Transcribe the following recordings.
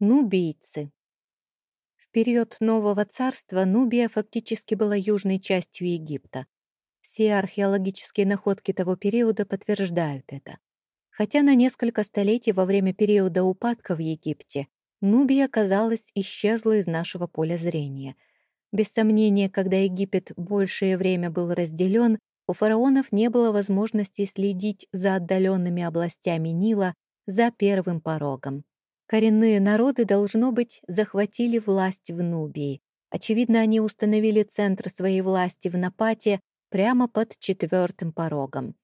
Нубийцы. В период Нового Царства Нубия фактически была южной частью Египта. Все археологические находки того периода подтверждают это. Хотя на несколько столетий во время периода упадка в Египте Нубия, казалось, исчезла из нашего поля зрения. Без сомнения, когда Египет большее время был разделен, у фараонов не было возможности следить за отдаленными областями Нила за первым порогом. Коренные народы, должно быть, захватили власть в Нубии. Очевидно, они установили центр своей власти в Напате прямо под четвертым порогом.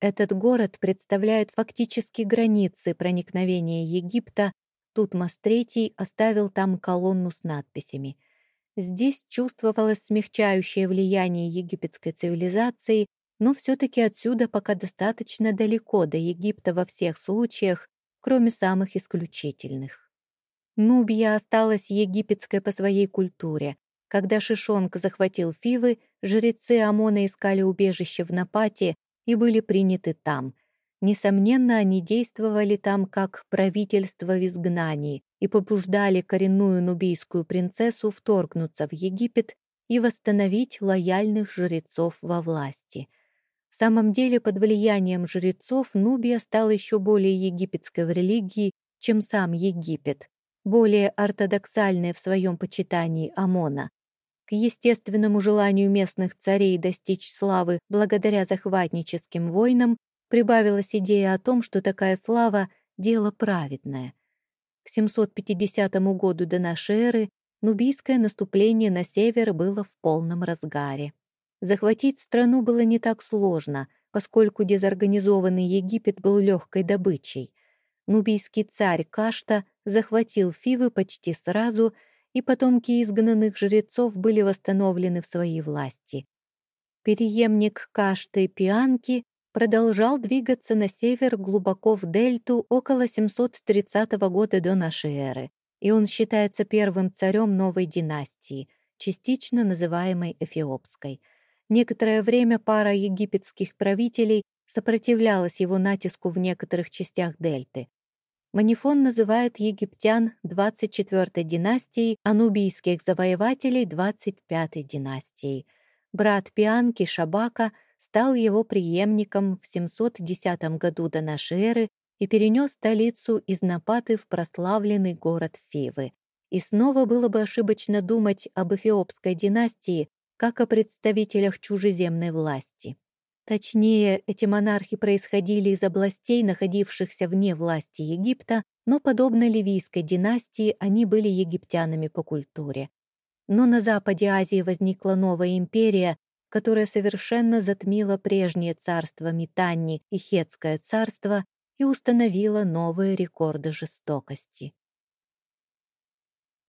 Этот город представляет фактически границы проникновения Египта. Тутмос III оставил там колонну с надписями. Здесь чувствовалось смягчающее влияние египетской цивилизации, но все-таки отсюда пока достаточно далеко до Египта во всех случаях, кроме самых исключительных. Нубия осталась египетской по своей культуре. Когда Шишонг захватил Фивы, жрецы Амона искали убежище в Напате и были приняты там. Несомненно, они действовали там как правительство в изгнании и побуждали коренную нубийскую принцессу вторгнуться в Египет и восстановить лояльных жрецов во власти — в самом деле, под влиянием жрецов Нубия стала еще более египетской в религии, чем сам Египет, более ортодоксальной в своем почитании Амона. К естественному желанию местных царей достичь славы благодаря захватническим войнам прибавилась идея о том, что такая слава — дело праведное. К 750 году до эры нубийское наступление на север было в полном разгаре. Захватить страну было не так сложно, поскольку дезорганизованный Египет был легкой добычей. Нубийский царь Кашта захватил Фивы почти сразу, и потомки изгнанных жрецов были восстановлены в своей власти. Переемник Кашты Пианки продолжал двигаться на север глубоко в дельту около 730 года до нашей эры, и он считается первым царем новой династии, частично называемой Эфиопской – Некоторое время пара египетских правителей сопротивлялась его натиску в некоторых частях дельты. Манифон называет египтян 24-й династией, а нубийских завоевателей 25-й династией. Брат Пианки Шабака стал его преемником в 710 году до нашей эры и перенес столицу из Напаты в прославленный город Фивы. И снова было бы ошибочно думать об эфиопской династии, как о представителях чужеземной власти. Точнее, эти монархи происходили из областей, находившихся вне власти Египта, но, подобно ливийской династии, они были египтянами по культуре. Но на западе Азии возникла новая империя, которая совершенно затмила прежнее царство Митанни и Хетское царство и установила новые рекорды жестокости.